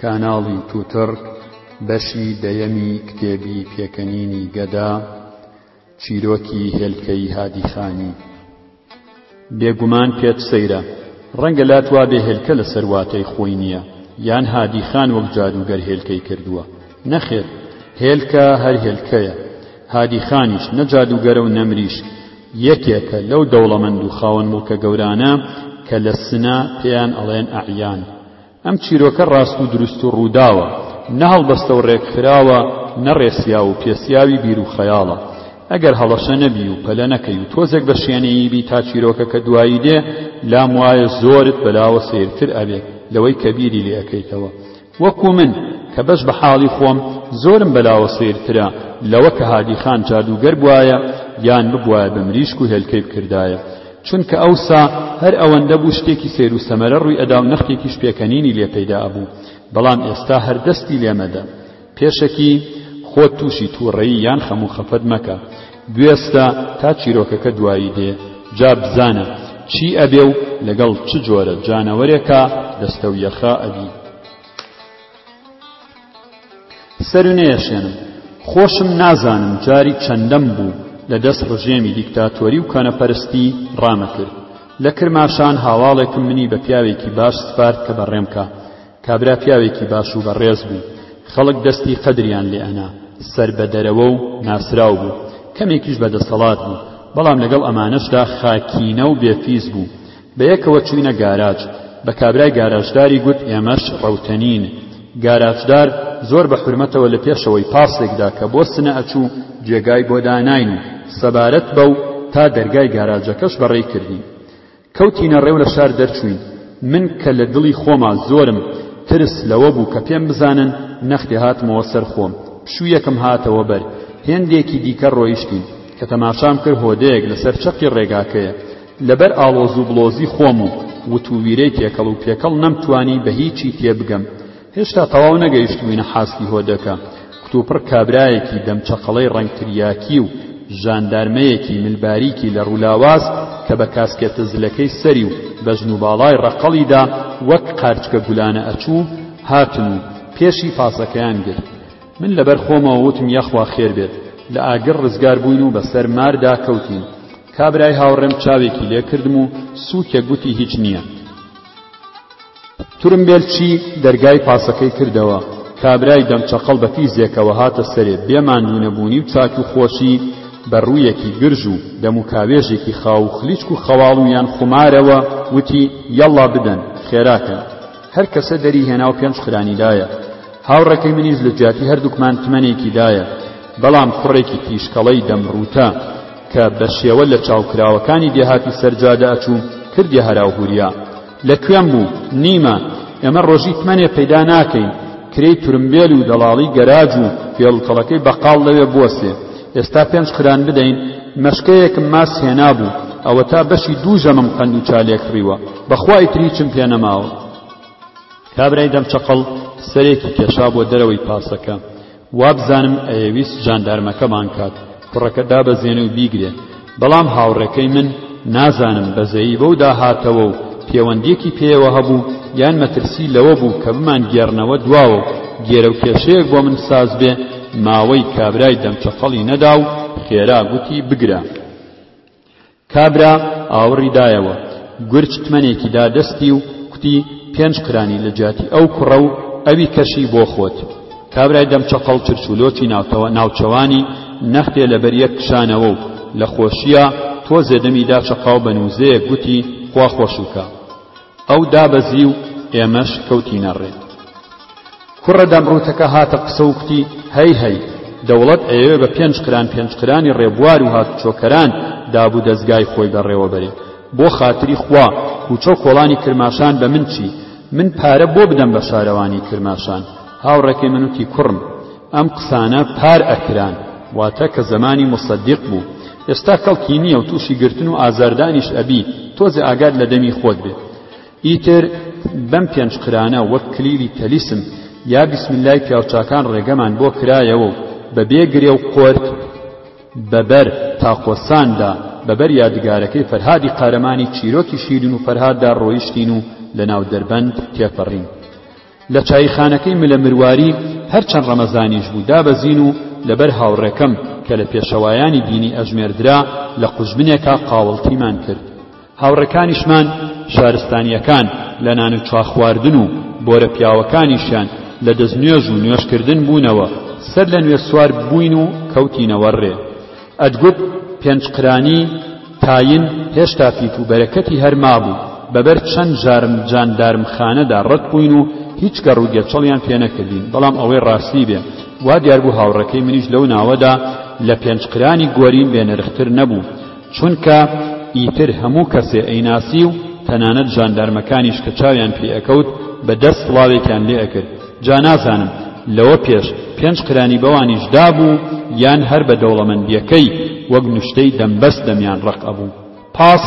کاناڵی توتڕ بەشی دەیەمی کتێبی پێکەنینی گەدا چیرۆکی هێلکەی هادی خانی بێگومان پێت سەیرە ڕەنگە لات وابێ هێلکە لەسەر واتای خۆی نییە یان هادی خان وەک جادووگەر هێلکەی کردووە نەخێر هێلکە هەر هێلکەیە. هادی خانیش نە جادووگەرە و نە مریشک، یەکێکە لەو دەوڵەمەند و خاوەن موڵکە گەورانە کە لە سنە پێیان ئەڵێن ئەعیان. ئەم چیرۆکە ڕاست و دروست و ڕووداوە، نە هەڵبەستە و ڕێکخراوە، نە ڕێسیاو و پێسیاوی بیر و خەیاڵە. ئەگەر هەڵەشە نەبی و پەلە نەکەی و تۆزێک بە شێنەیی بی تا چیرۆکەکە دوایی دێ، لام وایە زۆرت بەلاوە سەیرتر ئەبێ لەوەی کە بیری لێ ئەکەیتەوە. وەکو من کە بەش بە حاڵی خۆم زۆرم بەلاوە سەیرترە لەوە کە هادی خان جادووگەر بوایە یان ببوایە بە مریشک و هێلکەی بکردایە چونکە ئەوسا هەر ئەوەندە بوو شتێکی سەیر و سەمەرە ڕووی ئەدا و نەختێکیش پێکەنینی لێ پەیدا ئەبوو بەڵام ئێستا هەر دەستی لێ مەدە پێشەکی خۆت تووشی تووڕەیی یان خەم و خەفەت مەکە گوێسکە تا چیرۆکەکە دوایی دێ جا بزانە چی ئەبێ و لەگەڵ چ جۆرە جانەوەرێکا دەستەو یەخە ئەبی. سەر نەیەشێنم خۆشم نازانم جاری چەندەم بوو لە دەست ڕژێمی دیکتاتۆری و کۆنەپەرستی ڕامەکرد لە کرماشان هاواڵێکم منی بە پیاوێکی باش سپارد کە بەڕێم کا کابرا پیاوێکی باش و بەڕێز بوو، خەڵک دەستی قەدریان لێ ئەنا، سەر بە دەرەوە و ناسراو بوو، کەمێکیش بە دەسەڵات بوو، بەڵام لەگەڵ ئەمانەشدا خاکینە و بێ فیز بوو. بە یەکەوە چووینە گاراج، بە کابرای گاراجداری گوت ئێمەش ڕەوتەنین. گاراجدار زۆر بە حورمەتەوە لە پێشەوەی پاسێک دا کە بۆ سنە ئەچوو جێگای بۆ داناین و سەبارەت بەو تا دەرگای گاراجەکەش بەڕێی کردین. کەوتینە ڕێ و لە شار دەرچووین، من کە لە دڵی خۆما زۆرم ترس لەوە بوو کە پێم بزانن، نەختێ هاتمەوە سەر خۆم، پشوویەکم هاتەوە بەر، هێندێکی دیکە ڕۆیشتین، کە تەماشام کرد هۆدەیەک لەسەر چەقی ڕێگاکەیە، لەبەر ئاڵۆز و بڵۆزی خۆم و وتوویرەی تێکەڵ و پێکەڵ نەمتوانی بە هیچی تێبگەم، هێشتا تەواو نەگەیشتووینە حاسکی هۆدەکە، کتوپڕ کابرایەکی دەم چەقەڵەی ڕەنگ تریاکی و ژاندارمەیەکی مل باریکی لەڕوو لاواز کە بە کاسکێتە زلەکەی سەری و بەژن و باڵای ڕەقەڵیدا وەک قارچکە گولانە ئەچوو هاتن و پێشی پاسەکەیان گرت. من لەبەر خۆمەوە وتم یەخوا خێر بێت، لە ئاگر ڕزگار بووین و بەسەر ماردا کەوتین. کابرای هاوڕێم چاوێکی لێ کردم و سووکێک گوتی هیچ نییە. ترمبێلچی دەرگای پاسەکەی کردەوە، کابرای دەم چەقەڵ بە تیزێکەوە هاتە سەرێ، بێ ماندوونەبوونی و چاکی و خۆشی، بە ڕوویەکی گرژ و دەم و کاوێژێکی خاو و خلیچک و خەواڵ و یان خومارەوە وتی، یەڵڵا بدەن، خێرا کەن. هەر کەسە دەری هێنا و پێنج قرانی دایە. هاوڕێکەی منیش لە جیاتی هەردووکمان تمەنێکی دایە، بەڵام کوڕێکی تیشکەڵەی دەم ڕووتە، کە بە شێوە لە چاوکراوەکانی دێهاتی سەرجادە ئەچوو، کردیە هەراوهوریا. لە کوێم بوو؟ نیمە. ئێمە ڕۆژی تمەنێ پەیدا ناکەین. کرێی تورمبێل و دەڵاڵی گەراج و فێڵوتەڵەکەی بەقاڵ لەوێ بوەستێ. ئێستا پێنج قران بدەین؟ مەشکەیەکم ماست هێنابوو. ئەوەتا بەشی دوو ژەمم قەند و چا لێکڕیوە. بە خوا ئیتر هیچم پێ نەماوە. کابرای دەمچەقڵ سەرێکی کێشا بۆ دەرەوەی پاسەکە. وابزانم ئەیەویست جاندارمەکەمان کات کوڕەکە دابەزێنێ و بیگرێ، بەڵام هاوڕێکەی من نازانم بەزەیی بەو دا هاتەوە و پێوەندییەکی پێیەوە هەبوو یان مەترسی لەوە بوو کە بمانگێڕنەوە دواوە و گێرەوکێشەیەک بۆ من ساز بێ، ماوەی کابرای دەمچەقەڵی نەدا و خێرا گوتی بگرە. کابرا ئاوڕی دایەوە گورچ تمەنێکی دا دەستی و کوتی، پێنج قرانی لە جیاتی ئەو کوڕە و ئەوی کەشی بۆ خۆت. کابرای دەم چەقەڵ چرچولۆچی ناوچەوانی نەختێ لە بەر یەک کشانەوە و لە خۆشییا تۆزێ دەمی دا چەقاو بە نووزەیەک گوتی، خوا خۆشوکا. ئەو دابەزی و ئێمەش کەوتینە ڕێ. کوڕە دەمڕووتەکە هاتە قسە و کوتی، هەی هەی، دەوڵەت ئەیەوێ بە پێنج قران پێنج قرانی ڕێبوار و هاتوچۆکەران داب و دەزگای خۆی بەڕێوە بەرێ، بۆ خاتری خوا، کوچە و کۆڵانی کرماشان بە من چی؟ من پارە بۆ بدەم بە شارەوانیی کرماشان؟ هاوڕێکەی من وتی، کوڕم! ئەم قسانە پار ئەکران واتە کە زەمانی موسەدیق بوو ئێستا کەڵکی نییە و تووشی گرتن و ئازاردانیش ئەبی تۆزێ ئاگات لە دەمی خۆت بێ ئیتر بەم پێنج قرانە وەک کلیلی تەلیسم یا بسم اللەی پیاوچاکان ڕێگەمان بۆ کرایەوە و بە بێ گرێ و قۆرت بەبەر تاقۆساندا بەبەر یادگارەکەی فەرهادی قارەمانی چیرۆکی شیرین و فەرهاددا ڕۆیشتین و لەناو دەربەند تێپەڕین لە چاییخانەکەی ملە مرواری هەر چەند ڕەمەزانیش بوو دابەزین و لەبەر هاوڕێکەم کە لە پێشەوایانی دینی ئەژمێردرا لە قوژبنێکا قاوەڵتیمان کرد. هاوڕێکانیشمان شارستانییەکان لە نان و چا خواردن و بۆرە پیاوەکانیشیان لە دەستنوێژ و نوێژکردن بوونەوە، سەر لە نوێ سوار بووین و کەوتینەوە ڕێ. ئەتگوت پێنج قرانی تاین هێشتا فیت و بەرەکەتی هەر مابوو، بەبەر چەند جارم جاندارمخانەدا ڕەت بووین و هیچ گەڕ و گێچەڵیان پێ نەکردین، بەڵام ئەوەی ڕاستی بێ وا دیار بوو هاوڕێکەی منیش لەو ناوەدا لە پێنج قرانی گۆرین بێ نرختر نەبوو، چونکە ئیتر هەموو کەسێ ئەیناسی و تەنانەت جاندارمەکانیش کە چاویان پێ ئەکەوت بە دەس سڵاوێکیان لێ ئەکرد. جا نازانم لەوە پێش پێنج قرانی بەوانیش دابوو یان هەر بە دەوڵەمەندیەکەی وەک نوشتەی دەمبەست دەمیان ڕەق ئەبوو پاس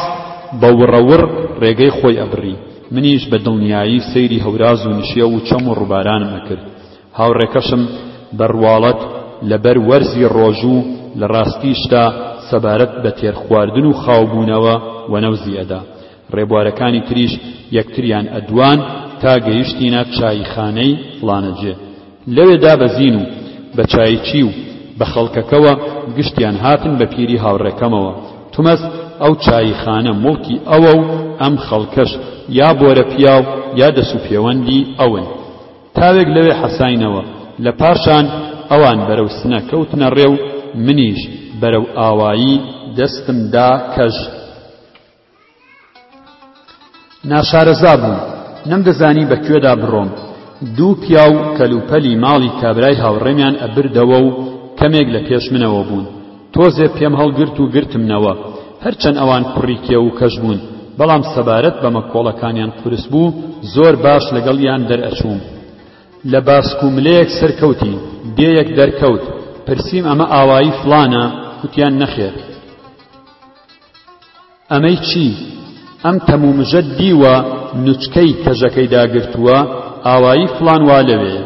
بە وڕە وڕ ڕێگەی خۆی ئەبڕی منیش بە دڵنیایی سەیری هەوراز و نشێو و چەم و ڕوبارانم ئەکرد هاوڕێکەشم بە ڕواڵەت لەبەر وەرزی ڕۆژوو لە ڕاستیشدا سەبارەت بە تێرخواردن و خاوبوونەوە وەنەوزی ئەدا ڕێبوارەکانی تریش یەکتریان ئەدوان تا گەیشتینە چاییخانەی فڵانەجێ. لەوێ دابەزین و بە چاییچی و بە خەڵکەکەوە گشتیان هاتن بە پیری هاوڕێکەمەوە. تومەز ئەو چاییخانە موڵکی ئەوە و ئەم خەڵکەش یا بۆرە پیاو یا دەسوپێوەندی ئەون. تاوێک لەوێ حەساینەوە. لە پاشان ئەوان بەرەو سنە کەوتنە ڕێ و منیش بەرەو ئاوایی دەستم دا کەژ. ناشارەزا بووم نەمدەزانی بە کوێدا بڕۆم دوو پیاو کەلوپەلی ماڵی کابرای هاوڕێمیان ئەبردەوە و کەمێک لە پێش منەوە بوون تۆزێ پێم هەڵگرت و گرتمنەوە هەرچەند ئەوان کوڕی کێ و کەش بوون بەڵام سەبارەت بە مەکۆڵەکانیان قورس بوو زۆر باش لەگەڵیان دەرئەچووم لە باسک و ملەیەک سەرکەوتین دێیەک دەرکەوت پرسیم ئەمە ئاوایی فڵانە کوتیان نەخێر ئەمەی چی ئەم تەم و مژەت دیوە نوچکەی کەژەکەی داگرتووە ئاوایی فڵان وا لەوێ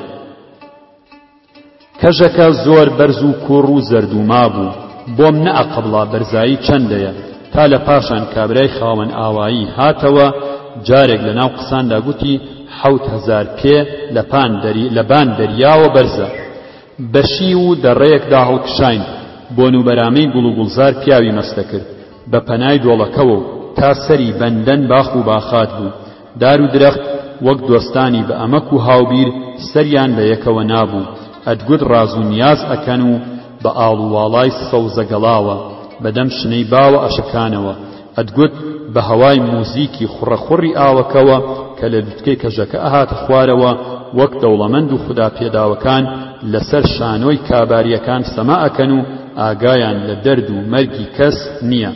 کەژەکە زۆر بەرز و کوڕ و زەرد و مابوو بۆم نەئەقبڵا بەرزایی چەندەیە تا لە پاشان کابرای خاوەن ئاوایی هاتەوە جارێک لە ناو قساندا گوتی حەوت هەزار پێ لە پان دەری لە بان دەریاوە بەرزە بە شیو و دەڕێیەکدا هەڵکشاین، بۆن و بەرامەی گوڵ و گوڵزار پیاوی مەست دەکرد، بە پەنای دۆڵەکەوە و تا سەری بەندەن باخ و باخات بوو، دار و درەخت وەک دۆستانی بە ئەمەک و هاوبیر سەریان بە یەکەوە نابوو، ئەتگوت ڕاز و نیاز ئەکەن و بە ئاڵ و واڵای سەوزە گەڵاوە، بە دەم شنەی باوە ئەشەکانەوە، ئەتگوت بە هەوای موزیکی خوڕە خوڕی ئاوەکەوە کە لە لوتکەی کەژەکە ئەهاتە خوارەوە وەک دەوڵەمەند و خودا پێداوەکان لە سەر شانۆی کابارییەکان سەما ئەکەن و ئاگایان لە دەرد و مەرگی کەس نییە.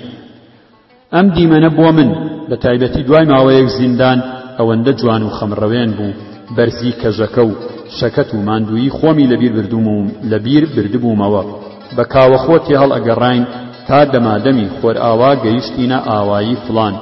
ئەم دیمەنە بۆ من، بە تایبەتی دوای ماوەیەک زیندان، ئەوەندە جوان و خەمڕەوێن بوو، بەرزی کەژەکە و شەکەت و ماندوویی خۆمی لە بیر بردووم و لە بیر بردبوومەوە. بە کاوە خۆ تێهەڵ ئەگەڕاین تا دەمادەمی خۆرئاوا گەیشتینە ئاوایی فڵان.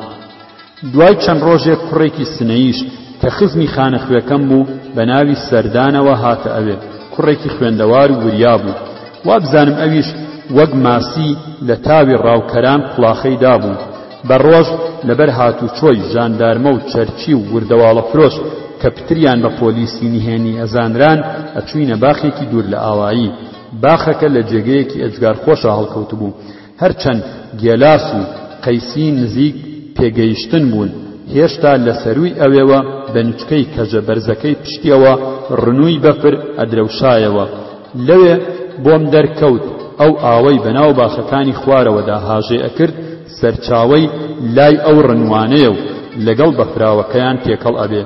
دوای چەند ڕۆژێک کوڕێکی سنەییش کە خزمی خانەخوێکەم بوو بە ناوی سەردانەوە هاتە ئەوێ، کوڕێکی خوێندەوار و وریا بوو، وابزانم ئەویش وەک ماسی لە تاوی ڕاوکەران قوڵاخەی دابوو، بە ڕۆژ لەبەر هاتوچۆی ژاندارمە و چەرچی و وردەواڵەفرۆش کە پتریان بە پۆلیسی نهێنی ئەزانران ئەچووینە باخێکی دوور لە ئاوایی. باخەکە لە جێگەیەکی ئێجگار خۆشا هەڵکەوتبوو، هەرچەند گێلاس و قەیسی نزیک پێگەیشتن بوون، هێشتا لە سەرووی ئەوێوە بە نوچکەی کەژە بەرزەکەی پشتیەوە ڕنووی بەفر ئەدرەوشایەوە، لەوێ بۆم دەرکەوت ئەو ئاوەی بەناو باخەکانی خوارەوەدا هاژێ ئەکرد سەرچاوەی لای ئەو ڕنووانەیە و لەگەڵ بەفراوەکەیان تێکەڵ ئەبێ،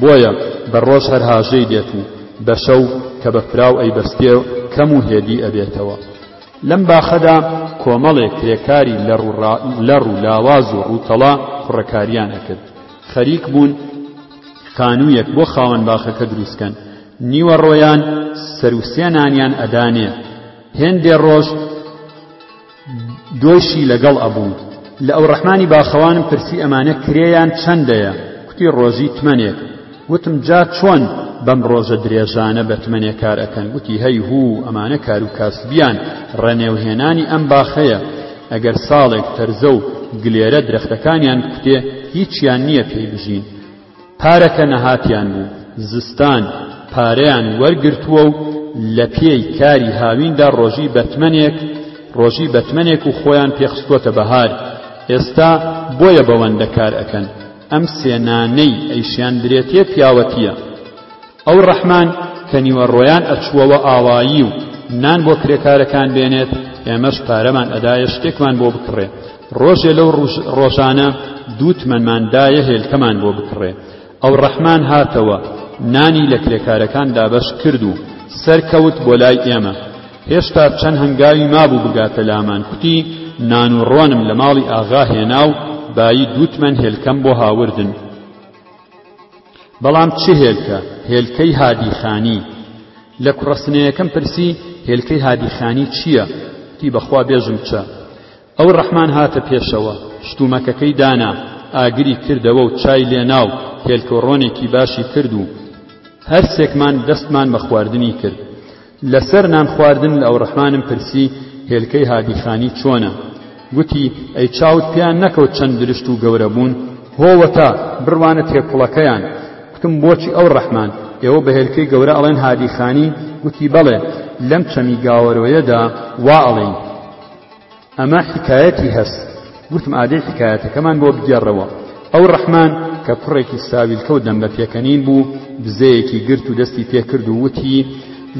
بۆیە بە ڕۆژ هەر هاژەی دێت و بە شەو کە بە پراو ئەیبەستێ کەم و هێدی ئەبێتەوە. لەم باخەدا کۆمەڵێ کرێکاری لەڕ و ڕا لەڕ و لاواز و ڕووتەڵە کوڕەکاریان ئەکرد. خەریک بوون خانوویەک بۆ خاوەن باخەکە دروست کەن. نیوەڕۆیان سەروسێ نانیان ئەدانێ. هێندێ ڕۆژ. دۆشی لەگەڵ ئەبوو لە ئەو ڕەحمانی باخەوانم پرسی ئەمانە کرێیان چەندەیە کوتی ڕۆژی تمەنێک وتم جا چۆن بەم ڕۆژە درێژانە بە تمەنێ کار ئەکەن وتی هەی هوو ئەمانە کار و کاسبیان ڕەنێوهێنانی ئەم باخەیە ئەگەر ساڵێک تەرزە و گلێرە درەختەکانیان کوتێ هیچیان نییە پێی بژین پارە کە نەهاتیان بوو زستان پارەیان وەرگرتووە و لە پێی کاری هاویندا ڕۆژی بەتمەنێک ڕۆژی بەتمەنێک و خۆیان پێخستووەتە بەهار ئێستا بۆیە بەوەندە کار ئەکەن ئەم سێ نانەی ئەیشیان درێتێ پیاوەتییە ئەو ڕەحمان کە نیوەڕۆیان ئەچووەوە ئاڵایی و نان بۆ کرێکارەکان بێنێت، ئێمەش پارەمان ئەدایە شتێکمان بۆ بکڕێ، ڕۆژێ لەو ڕۆژانە دوو تمەنمان دایە هێلکەمان بۆ بکڕێ. ئەو ڕەحمان هاتەوە، نانی لە کرێکارەکان دابەش کرد و سەرکەوت بۆ لای ئێمە. هێشتا چەند هەنگاوی مابوو بگاتە لامان، کوتی نان و ڕۆنم لە ماڵی ئاغا هێنا و بایی دوو تمەن هێلکەم بۆ هاوردن. بەڵام چ هێلکە؟ هێلکەی هادی خانی. لە کوڕە سنەیەکەم پرسی هێلکەی هادی خانی چییە؟ گوتی بەخوا بێژم چ؟ ئەو ڕەحمان هاتە پێشەوە، شتومەکەکەی دانا، ئاگری کردەوە و چای لێنا و هێلکە و ڕۆنێکی باشی کرد و هەرسێکمان دەستمان بە خواردنی کرد. لەسەر نان خواردن لە ئەوڕەحمانم پرسی هێلکەی هادی خانی چۆنە؟ گوتی، ئەی چاوت پێیان نەکەوت چەند درشت و گەورە بوون؟ هۆوەتا، بڕوانە تێکوڵەکەیان. گوتم، بۆچی ئەوڕەحمان، ئێوە بە هێلکەی گەورە ئەڵێن هادی خانی؟ گوتی، بەڵێ، لەم چەمی گاوەرۆیەدا وا ئەڵێین. ئەمە حیکایەتی هەست گوتم ئادەی حیکایەتەکەمان بۆ بگێڕەوە ئەو ڕەحمان کە کوڕێکی ساویلکە و دەم بە پێکەنین بوو بزەیەکی گرت و دەستی پێکرد و وتی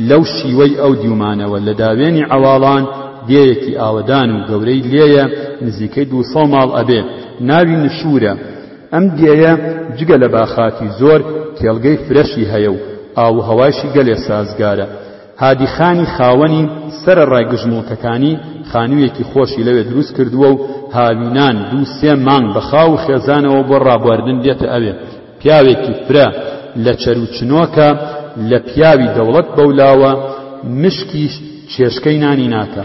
لەو شیوەی ئەو دیومانەوە لە داوێنی عەواڵان دێیەکی ئاوەدان و گەورەی لێیە نزیکەی دوو سەد ماڵ ئەبێ ناوی نشورە ئەم دێیە جگە لە باخاتی زۆر کێڵگەی فرەشی هەیە و ئاووهەوایشی گەلێ سازگارە هادی خانی خاوەنی سەرەڕای گژموڵکەکانی، خانوویەکی خۆشی لەوێ دروست کردووە و هاوینان دوو سێ مانگ بە خاو و خێزانەوە بۆ ڕابواردن دێتە ئەوێ. پیاوێکی فرە لە چەروچنۆکە، لە پیاوی دەوڵەت بەولاوە، مشکیش چێشکەی نانی ناکا.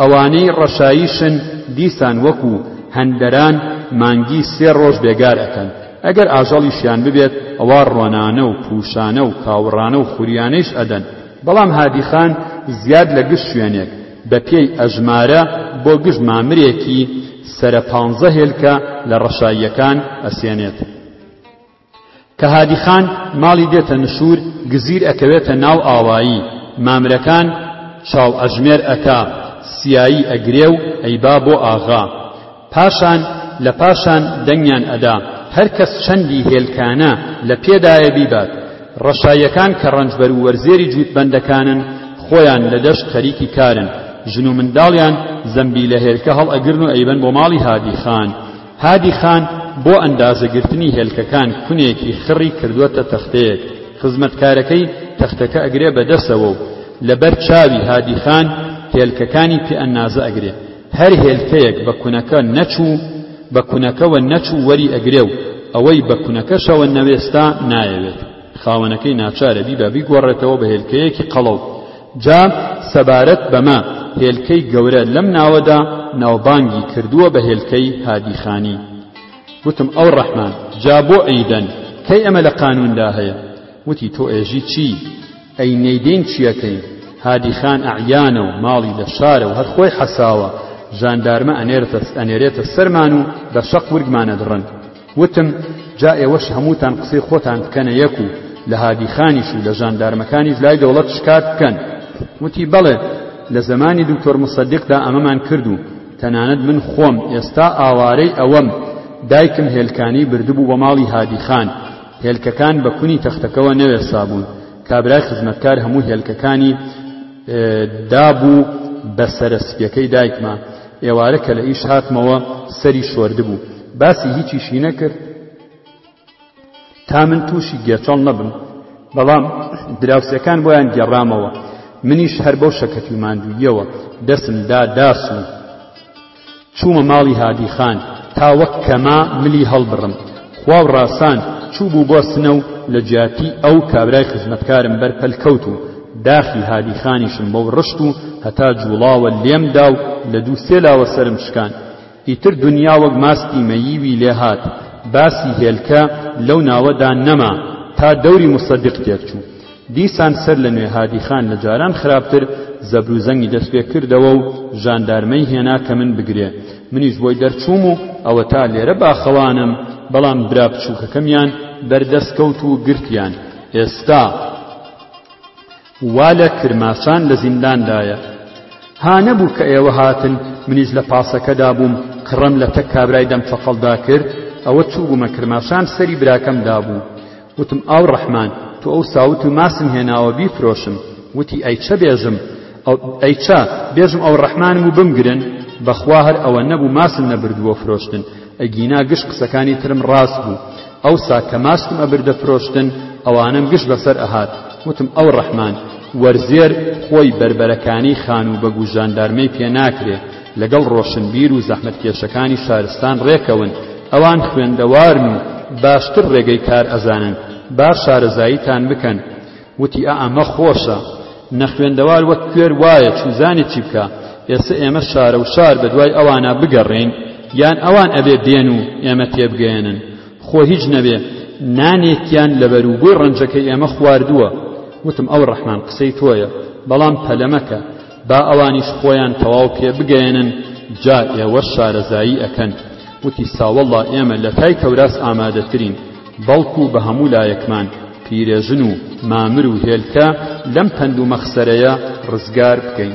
ئەوانەی ڕەشایشن دیسان وەکو هەندەران مانگی سێ ڕۆژ بێگار ئەکەن، ئەگەر ئاژەڵیشیان ببێت ئەوا ڕۆنانە و پوشانە و کاوڕانە و خوریانەیش ئەدەن، بەڵام هادیخان زیاد لە گشت شوێنێک بە پێی ئەژمارە بۆ گشت مامرێکی سەرە پانزە هێلکە لە ڕەشاییەکان ئەسێنێت. کە هادی خان ماڵی دێتە نشور گزیر ئەکەوێتە ناو ئاوایی مامرەکان چاو ئەژمێر ئەکا سیایی ئەگرێ و ئەیبا بۆ ئاغا پاشان لە پاشان دەنگیان ئەدا هەر کەس چەندی هێلکانە لە پێدایە بیبات ڕەشاییەکان کە ڕەنجبەر و وەرزێری جووتبەندەکانن خۆیان لە دەشت خەریکی کارن ژن و منداڵیان زەمبیلە هێلکە هەڵئەگرن و ئەیبەن بۆ ماڵی هادی خان هادی خان بۆ ئەندازەگرتنی هێلکەکان کونێکی خڕی کردووەتە تەختەیەک، خزمەتکارەکەی تەختەکە ئەگرێ بە دەسەوە و لەبەر چاوی هادی خان هێلکەکانی پێ ئەنازە ئەگرێ، هەر هێلکەیەک بە کونەکە نەچوو بە کونەکەوە نەچوو وەری ئەگرێ و ئەوەی بە کونەکەشەوە نەوێستا نایەوێت خاوەنەکەی ناچارە بیبا بیگۆڕێتەوە بە هێلکەیەکی قەڵەو. جا سەبارەت بەمە هێلکەی گەورە لەم ناوەدا ناوبانگی کردووە بە هێلکەی هادی خانی وتم ئەو ڕەحمان جا بۆ ئەیدەن کەی ئەمە لە قانوندا هەیە وتی تۆ ئێژی چی ئەی نەیدەین چیەکەین هادی خان ئەعیانە و ماڵی لە شارە و هەر خۆی حەساوە ژاندارمە ئەنێرتە ئەنێرێتە سەرمان و بە شەق ورگمانە دڕن وتم، جا ئێوەش هەمووتان قسەی خۆتان بکەنە یەک و لە هادی خانیش و لە ژاندارمەکانیش لای دەوڵەت شکات بکەن. وتی، بەڵێ، لە زەمانی دوکتۆر موسەدیقدا ئەمەمان کرد و تەنانەت من خۆم ئێستا ئاوارەی ئەوەم، دایکم هێلکانی بردبوو بۆ ماڵی هادی خان، هێلکەکان بە کونی تەختەکەوە نەوێستابوون، کابرای خزمەتکار هەموو هێلکەکانی، دابوو بە سەرە سپیەکەی دایکمە ئێوارە کە لە ئیش هاتمەوە سەری شۆردبوو باسی هیچیشی نەکرد تا من تووشی گێچەڵ نەبم بەڵام دراوسەکان بۆیان گێڕامەوە منیش هەر بەو شەکەتی ماندوویەوە دەسم دا داسوو چوومە ماڵی هادی خان تا وەک کەما ملی هەڵبڕم خوا و ڕاسان چووبوو بۆ سنە و لە جیاتی ئەو کابرای خزمەتکارم بەر پەل کەوت و داخی هادی خانیشم بەو ڕشت و هەتا جووڵاوە لێم دا و لە دوو سێ لاوە سەرم شکاند ئیتر دنیا وەک ماستی مەییوی لێ هات باسی هێلکە لەو ناوەدا نەما تا دەوری موسەدیق تێک چوو دیسان سەر لە نوێ هادی خان لە جاران خراپتر زەبر و زەنگی دەست پێ کردەوە و ژاندارمەی هێنا کە من بگرێ. منیش بۆی دەرچووم و ئەوەتا لێرە باخەوانم، بەڵام برا بچووکەکەمیان بەر دەست کەوت و گرتیان. ئێستا وا لە کرماشان لە زینداندایە. ها نەبوو کە ئێوە هاتن منیش لە پاسەکەدا بووم کڕم لە تەک کابرای دەم چەقەڵدا کرد، ئەوە چووبوومە کرماشان سەری براکەم دابوو. وتم، ئاو ڕەحمان، تۆ ئەو ساوت و ماسم هێناوە بیفرۆشم. وتی، ئەی چە بێژم؟ ئەی چە بێژم ئەو ڕەحمانم و بمگرن؟ بە خوا هەر ئەوە نەبوو ماسم نەبرد بۆ فرۆشتن، ئەگینا گشت قسەکانی ترم ڕاست بوو. ئەوسا کە ماسکم ئەبردە فرۆشتن، ئەوانەم گشت بەسەر ئەهات. وتم، ئاو ڕەحمان، وەرزێر خۆی بەربەرەکانی خانووبەگ و ژاندارمەی پێ ناکرێ. لەگەڵ ڕۆشنبیر و زەحمەتکێشەکانی شارستان ڕێکەون، ئەوان خوێندەوارن و باشتر ڕێگەی کار ئەزانن، با شارەزاییتان بکەن. وتی، ئا ئەمە خۆشە! نەخوێندەوار وەک کوێر وایە، چوزانێ چی بکا! ئێسە ئێمە شارەوشار بە دوای ئەوانا بگەڕێین، یان ئەوان ئەبێ بێن و ئێمە تێبگەیەنن؟ خۆ هیچ نەبێ، نانێکیان لە بەروبووی ڕەنجەکەی ئێمە خواردووە. وتم، ئەو ڕەحمان قسەی تۆیە، بەڵام پەلە مەکە. با ئەوانیش خۆیان تەواو پێ بگەیەنن جا ئێوەش شارەزایی ئەکەن وتی ساوەڵا ئێمە لە تای کەوراس ئامادەترین بەڵکو بە هەموو لایەکمان پیرێژن و مامر و هێلکە لەم پەند و مەخسەرەیە ڕزگار بکەین